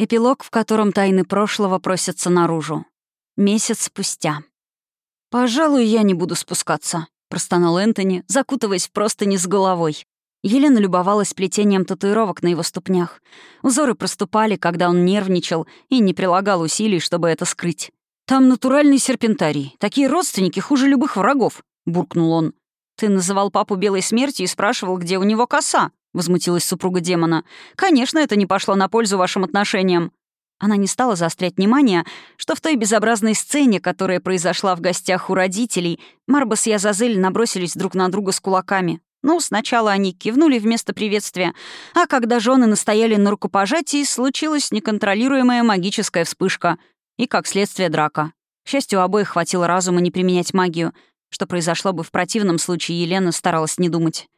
Эпилог, в котором тайны прошлого просятся наружу. Месяц спустя. «Пожалуй, я не буду спускаться», — простонал Энтони, закутываясь в простыни с головой. Елена любовалась плетением татуировок на его ступнях. Узоры проступали, когда он нервничал и не прилагал усилий, чтобы это скрыть. «Там натуральный серпентарий. Такие родственники хуже любых врагов», — буркнул он. «Ты называл папу белой смертью и спрашивал, где у него коса», — возмутилась супруга демона. «Конечно, это не пошло на пользу вашим отношениям». Она не стала заострять внимание, что в той безобразной сцене, которая произошла в гостях у родителей, Марбас и Азазель набросились друг на друга с кулаками. Ну, сначала они кивнули вместо приветствия, а когда жены настояли на рукопожатии, случилась неконтролируемая магическая вспышка и, как следствие, драка. К счастью, обоих хватило разума не применять магию, что произошло бы в противном случае, Елена старалась не думать.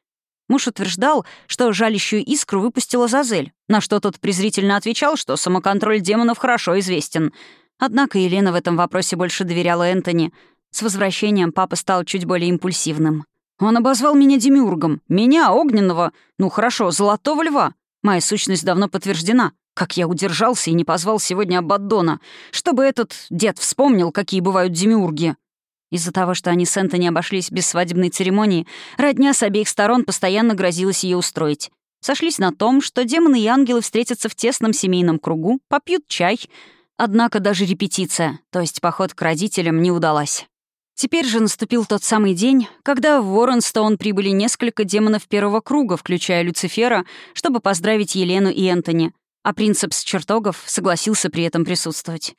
Муж утверждал, что жалящую искру выпустила Зазель, на что тот презрительно отвечал, что самоконтроль демонов хорошо известен. Однако Елена в этом вопросе больше доверяла Энтони. С возвращением папа стал чуть более импульсивным. Он обозвал меня демиургом. Меня, огненного, ну хорошо, золотого льва. Моя сущность давно подтверждена. Как я удержался и не позвал сегодня Абаддона, чтобы этот дед вспомнил, какие бывают демиурги. Из-за того, что они с Энтони обошлись без свадебной церемонии, родня с обеих сторон постоянно грозилась ее устроить. Сошлись на том, что демоны и ангелы встретятся в тесном семейном кругу, попьют чай. Однако даже репетиция, то есть поход к родителям, не удалась. Теперь же наступил тот самый день, когда в Воронстоун прибыли несколько демонов первого круга, включая Люцифера, чтобы поздравить Елену и Энтони, а принцепс чертогов согласился при этом присутствовать.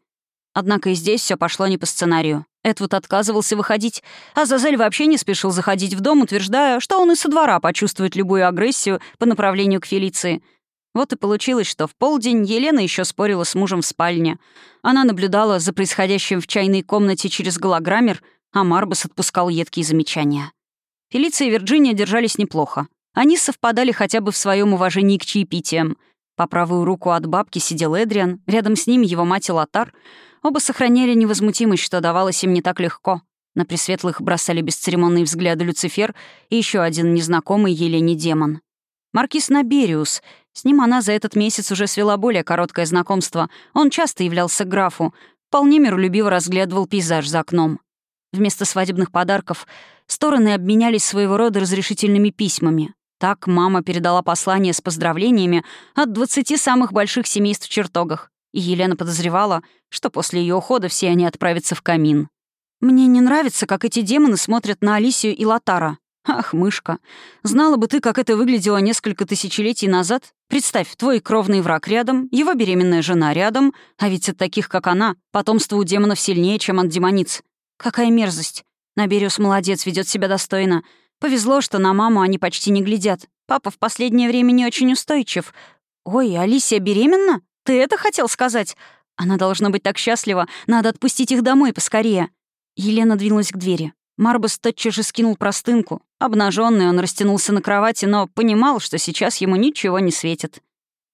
Однако и здесь все пошло не по сценарию. Эдвуд отказывался выходить, а Зазель вообще не спешил заходить в дом, утверждая, что он и со двора почувствует любую агрессию по направлению к Фелиции. Вот и получилось, что в полдень Елена еще спорила с мужем в спальне. Она наблюдала за происходящим в чайной комнате через голограммер, а Марбас отпускал едкие замечания. Фелиция и Вирджиния держались неплохо. Они совпадали хотя бы в своем уважении к чаепитиям. По правую руку от бабки сидел Эдриан, рядом с ним его мать и Лотар. Оба сохраняли невозмутимость, что давалось им не так легко. На пресветлых бросали бесцеремонные взгляды Люцифер и еще один незнакомый Елене демон. Маркиз Набериус. С ним она за этот месяц уже свела более короткое знакомство. Он часто являлся графу. Вполне миролюбиво разглядывал пейзаж за окном. Вместо свадебных подарков стороны обменялись своего рода разрешительными письмами. Так мама передала послание с поздравлениями от 20 самых больших семейств в чертогах, и Елена подозревала, что после ее ухода все они отправятся в камин. «Мне не нравится, как эти демоны смотрят на Алисию и Латара. Ах, мышка, знала бы ты, как это выглядело несколько тысячелетий назад. Представь, твой кровный враг рядом, его беременная жена рядом, а ведь от таких, как она, потомство у демонов сильнее, чем от демониц. Какая мерзость. Набериус молодец, ведет себя достойно. Повезло, что на маму они почти не глядят. Папа в последнее время не очень устойчив. Ой, Алисия беременна? Ты это хотел сказать? Она должна быть так счастлива. Надо отпустить их домой поскорее. Елена двинулась к двери. Марбас тотчас же скинул простынку. Обнаженный он растянулся на кровати, но понимал, что сейчас ему ничего не светит.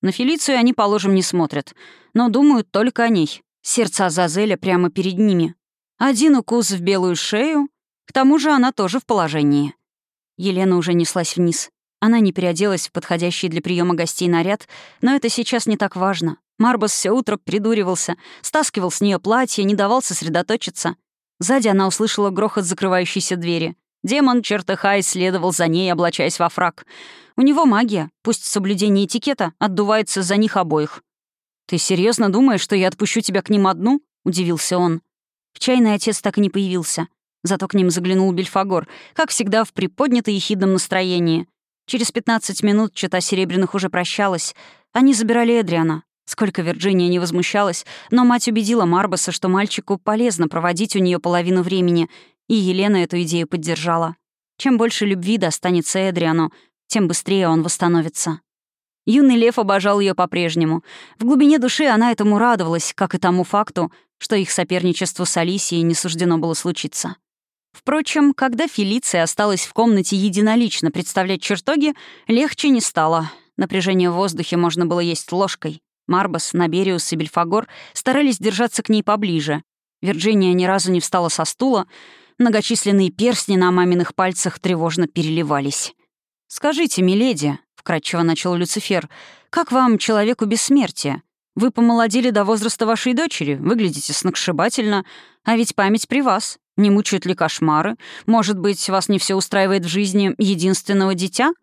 На Фелицию они, положим, не смотрят, но думают только о ней. Сердце Азазеля прямо перед ними. Один укус в белую шею. К тому же она тоже в положении. Елена уже неслась вниз. Она не переоделась в подходящий для приема гостей наряд, но это сейчас не так важно. Марбас все утро придуривался, стаскивал с нее платье, не давал сосредоточиться. Сзади она услышала грохот закрывающейся двери. Демон, чертыха, исследовал за ней, облачаясь во фраг. У него магия, пусть соблюдение этикета, отдувается за них обоих. «Ты серьезно думаешь, что я отпущу тебя к ним одну?» — удивился он. В чайный отец так и не появился. Зато к ним заглянул Бельфагор, как всегда в приподнятой ехидном настроении. Через 15 минут чита Серебряных уже прощалась. Они забирали Эдриана. Сколько Вирджиния не возмущалась, но мать убедила Марбаса, что мальчику полезно проводить у нее половину времени, и Елена эту идею поддержала. Чем больше любви достанется Эдриану, тем быстрее он восстановится. Юный лев обожал ее по-прежнему. В глубине души она этому радовалась, как и тому факту, что их соперничеству с Алисией не суждено было случиться. Впрочем, когда Фелиция осталась в комнате единолично представлять чертоги, легче не стало. Напряжение в воздухе можно было есть ложкой. Марбас, Набериус и Бельфагор старались держаться к ней поближе. Вирджиния ни разу не встала со стула, многочисленные перстни на маминых пальцах тревожно переливались. «Скажите, миледи», — вкратчиво начал Люцифер, «как вам, человеку бессмертия? Вы помолодели до возраста вашей дочери, выглядите сногсшибательно, а ведь память при вас. Не мучают ли кошмары? Может быть, вас не все устраивает в жизни единственного дитя?»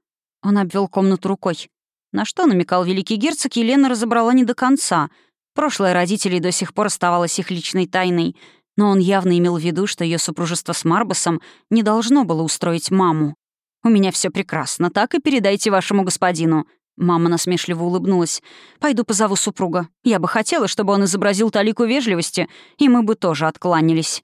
Он обвел комнату рукой. На что намекал великий герцог, Елена разобрала не до конца. Прошлое родителей до сих пор оставалось их личной тайной, но он явно имел в виду, что ее супружество с Марбасом не должно было устроить маму. «У меня все прекрасно, так и передайте вашему господину». Мама насмешливо улыбнулась. «Пойду позову супруга. Я бы хотела, чтобы он изобразил талику вежливости, и мы бы тоже откланялись».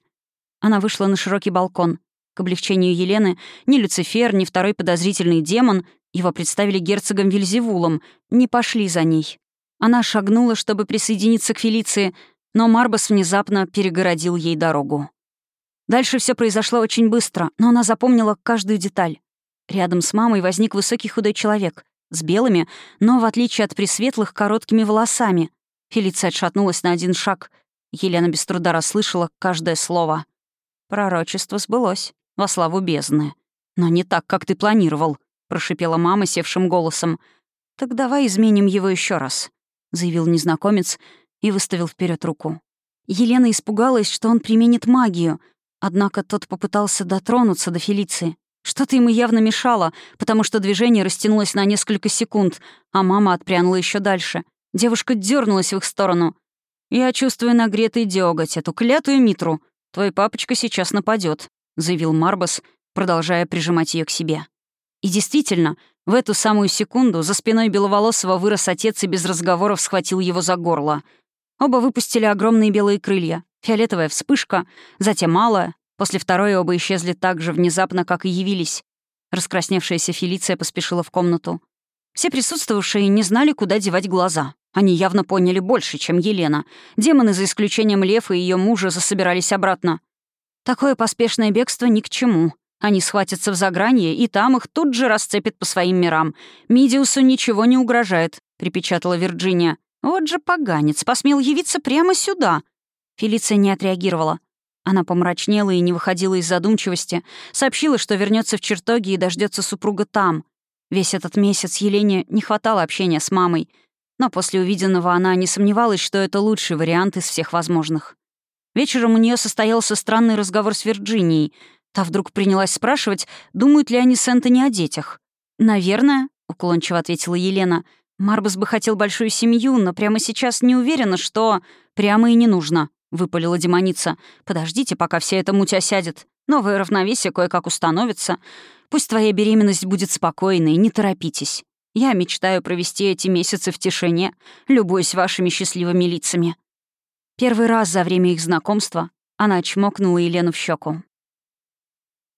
Она вышла на широкий балкон. К облегчению Елены ни Люцифер, ни второй подозрительный демон, его представили герцогом Вильзевулом, не пошли за ней. Она шагнула, чтобы присоединиться к Фелиции, но Марбас внезапно перегородил ей дорогу. Дальше все произошло очень быстро, но она запомнила каждую деталь. Рядом с мамой возник высокий худой человек, с белыми, но, в отличие от пресветлых, короткими волосами. Фелиция отшатнулась на один шаг. Елена без труда расслышала каждое слово. Пророчество сбылось, во славу бездны. «Но не так, как ты планировал», — прошипела мама севшим голосом. «Так давай изменим его еще раз», — заявил незнакомец и выставил вперед руку. Елена испугалась, что он применит магию, однако тот попытался дотронуться до Фелиции. Что-то ему явно мешало, потому что движение растянулось на несколько секунд, а мама отпрянула еще дальше. Девушка дернулась в их сторону. «Я чувствую нагретый дёготь, эту клятую Митру. «Твой папочка сейчас нападет, заявил Марбас, продолжая прижимать ее к себе. И действительно, в эту самую секунду за спиной Беловолосого вырос отец и без разговоров схватил его за горло. Оба выпустили огромные белые крылья. Фиолетовая вспышка, затем малая. После второй оба исчезли так же внезапно, как и явились. Раскрасневшаяся Фелиция поспешила в комнату. Все присутствовавшие не знали, куда девать глаза. Они явно поняли больше, чем Елена. Демоны, за исключением Лев и ее мужа, засобирались обратно. Такое поспешное бегство ни к чему. Они схватятся в загранье, и там их тут же расцепят по своим мирам. Мидиусу ничего не угрожает, припечатала Вирджиния. Вот же поганец, посмел явиться прямо сюда. Фелиция не отреагировала. Она помрачнела и не выходила из задумчивости, сообщила, что вернется в чертоги и дождется супруга там. Весь этот месяц Елене не хватало общения с мамой — но после увиденного она не сомневалась, что это лучший вариант из всех возможных. Вечером у нее состоялся странный разговор с Вирджинией. Та вдруг принялась спрашивать, думают ли они с Энтони о детях. «Наверное», — уклончиво ответила Елена. «Марбас бы хотел большую семью, но прямо сейчас не уверена, что...» «Прямо и не нужно», — выпалила демоница. «Подождите, пока вся эта муть осядет. Новое равновесие кое-как установится. Пусть твоя беременность будет спокойной, не торопитесь. Я мечтаю провести эти месяцы в тишине, любуясь вашими счастливыми лицами». Первый раз за время их знакомства она чмокнула Елену в щеку.